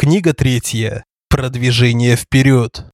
Книга третья. Продвижение вперед.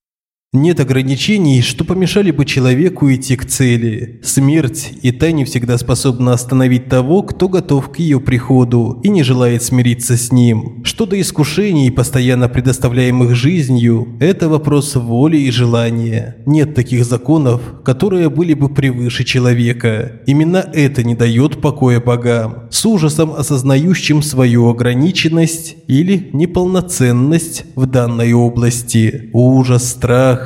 Нет ограничений, что помешали бы человеку идти к цели. Смерть и та не всегда способна остановить того, кто готов к ее приходу и не желает смириться с ним. Что до искушений, постоянно предоставляемых жизнью, это вопрос воли и желания. Нет таких законов, которые были бы превыше человека. Именно это не дает покоя богам, с ужасом осознающим свою ограниченность или неполноценность в данной области. Ужас, страх,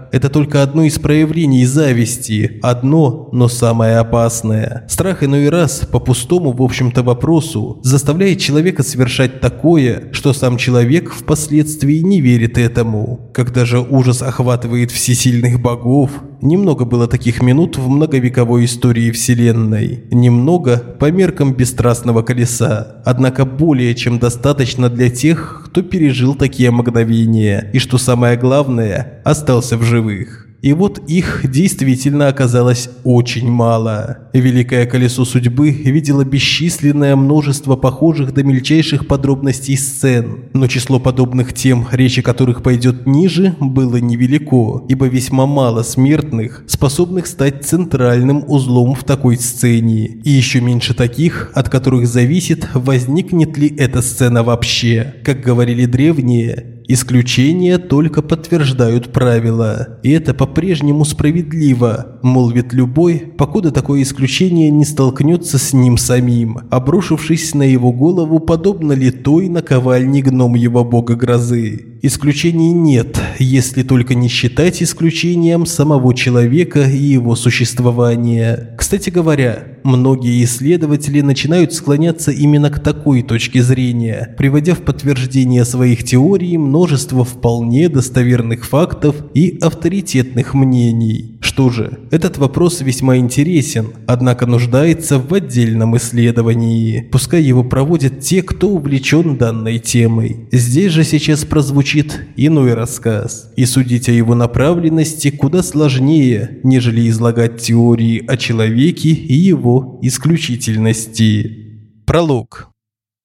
это только одно из проявлений зависти, одно, но самое опасное. Страх иной раз по пустому, в общем-то, вопросу заставляет человека совершать такое, что сам человек впоследствии не верит этому. Когда же ужас охватывает всесильных богов, немного было таких минут в многовековой истории Вселенной. Немного по меркам бесстрастного колеса, однако более чем достаточно для тех, кто пережил такие мгновения и, что самое главное, остался в живых. И вот их действительно оказалось очень мало. Великое колесо судьбы видело бесчисленное множество похожих до мельчайших подробностей сцен, но число подобных тем, речи которых пойдет ниже, было невелико, ибо весьма мало смертных, способных стать центральным узлом в такой сцене, и еще меньше таких, от которых зависит, возникнет ли эта сцена вообще. Как говорили древние, Исключения только подтверждают правила, и это по-прежнему справедливо, мол, ведь любой, покуда такое исключение не столкнется с ним самим, обрушившись на его голову, подобно литой наковальне гном его бога грозы. Исключений нет, если только не считать исключением самого человека и его существования. Кстати говоря, многие исследователи начинают склоняться именно к такой точке зрения, приводя в подтверждение своих теорий множество вполне достоверных фактов и авторитетных мнений. Что же, этот вопрос весьма интересен, однако нуждается в отдельном исследовании. Пускай его проводят те, кто увлечен данной темой. Здесь же сейчас прозвучит звучит иной рассказ, и судить о его направленности куда сложнее, нежели излагать теории о человеке и его исключительности. Пролог.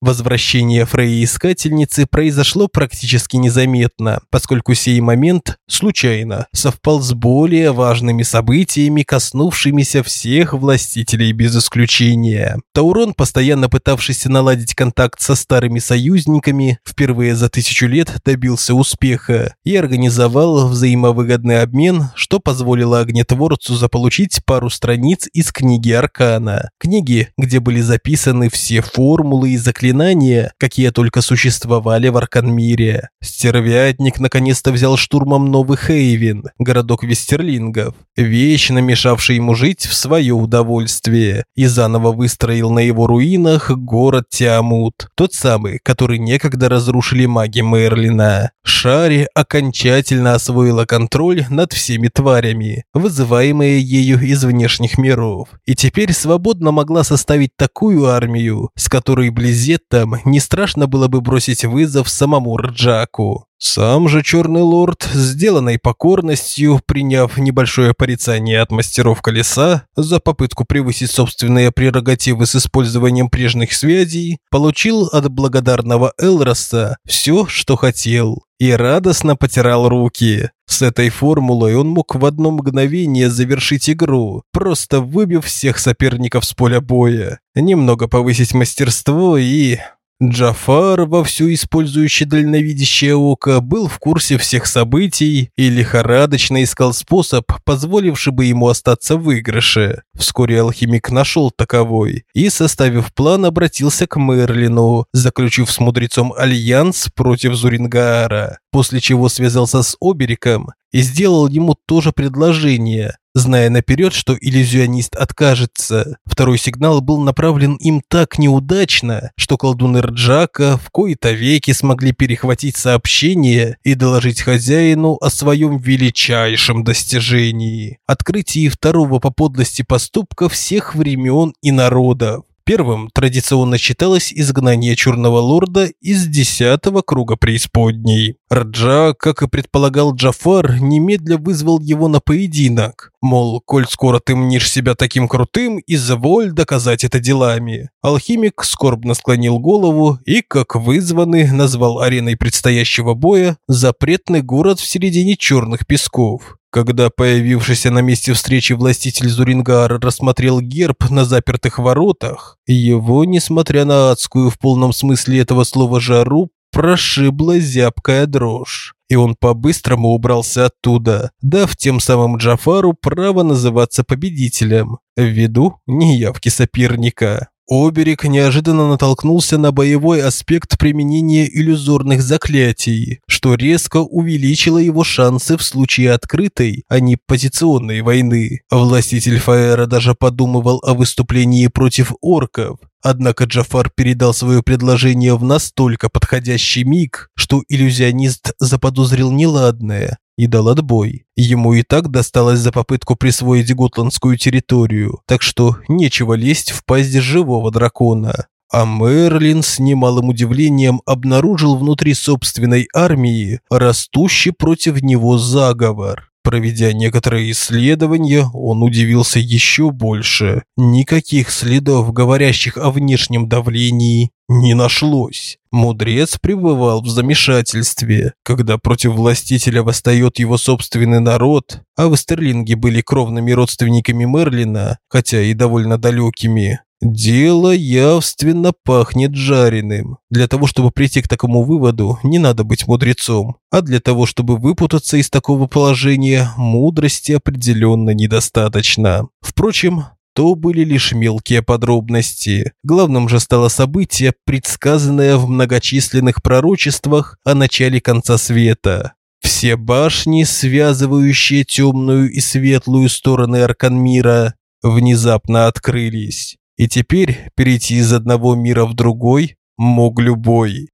Возвращение Фрей-искательницы произошло практически незаметно, поскольку сей момент случайно совпал с более важными событиями, коснувшимися всех властителей без исключения. Таурон, постоянно пытавшийся наладить контакт со старыми союзниками, впервые за тысячу лет добился успеха и организовал взаимовыгодный обмен, что позволило огнетворцу заполучить пару страниц из книги Аркана. Книги, где были записаны все формулы и заклинания заклинания, какие только существовали в Арканмире. Стервятник наконец-то взял штурмом Новый Хейвен, городок Вестерлингов, вечно мешавший ему жить в свое удовольствие, и заново выстроил на его руинах город Тиамут, тот самый, который некогда разрушили маги Мерлина. Шари окончательно освоила контроль над всеми тварями, вызываемые ею из внешних миров, и теперь свободно могла составить такую армию, с которой вблизи там не страшно было бы бросить вызов самому Рджаку. Сам же Черный Лорд, сделанной покорностью, приняв небольшое порицание от мастеров колеса за попытку превысить собственные прерогативы с использованием прежних связей, получил от благодарного Элроса все, что хотел, и радостно потирал руки. С этой формулой он мог в одно мгновение завершить игру, просто выбив всех соперников с поля боя, немного повысить мастерство и Джафар, вовсю использующий дальновидящее око, был в курсе всех событий и лихорадочно искал способ, позволивший бы ему остаться в выигрыше. Вскоре алхимик нашел таковой и, составив план, обратился к Мерлину, заключив с мудрецом альянс против Зурингаара, после чего связался с Обериком и сделал ему то же предложение, зная наперед, что иллюзионист откажется. Второй сигнал был направлен им так неудачно, что колдуны Рджака в кои-то веки смогли перехватить сообщение и доложить хозяину о своем величайшем достижении – открытии второго по подлости поступка всех времен и народов. Первым традиционно считалось изгнание Черного Лорда из десятого круга преисподней. Раджа, как и предполагал Джафар, немедля вызвал его на поединок. Мол, коль скоро ты мнишь себя таким крутым, изволь доказать это делами. Алхимик скорбно склонил голову и, как вызванный, назвал ареной предстоящего боя запретный город в середине черных песков. Когда появившийся на месте встречи властитель Зурингара рассмотрел герб на запертых воротах, его, несмотря на адскую в полном смысле этого слова жару, прошибла зябкая дрожь. И он по-быстрому убрался оттуда, дав тем самым Джафару право называться победителем, ввиду неявки соперника. Оберег неожиданно натолкнулся на боевой аспект применения иллюзорных заклятий, что резко увеличило его шансы в случае открытой, а не позиционной войны. Властитель Фаэра даже подумывал о выступлении против орков, Однако Джафар передал свое предложение в настолько подходящий миг, что иллюзионист заподозрил неладное и дал отбой. Ему и так досталось за попытку присвоить готландскую территорию, так что нечего лезть в пасть живого дракона. А Мерлин с немалым удивлением обнаружил внутри собственной армии растущий против него заговор. Проведя некоторые исследования, он удивился еще больше. Никаких следов, говорящих о внешнем давлении, не нашлось. Мудрец пребывал в замешательстве, когда против властителя восстает его собственный народ, а Вестерлинги были кровными родственниками Мерлина, хотя и довольно далекими. Дело явственно пахнет жареным. Для того, чтобы прийти к такому выводу, не надо быть мудрецом. А для того, чтобы выпутаться из такого положения, мудрости определенно недостаточно. Впрочем, то были лишь мелкие подробности. Главным же стало событие, предсказанное в многочисленных пророчествах о начале конца света. Все башни, связывающие темную и светлую стороны Арканмира, внезапно открылись. И теперь перейти из одного мира в другой мог любой.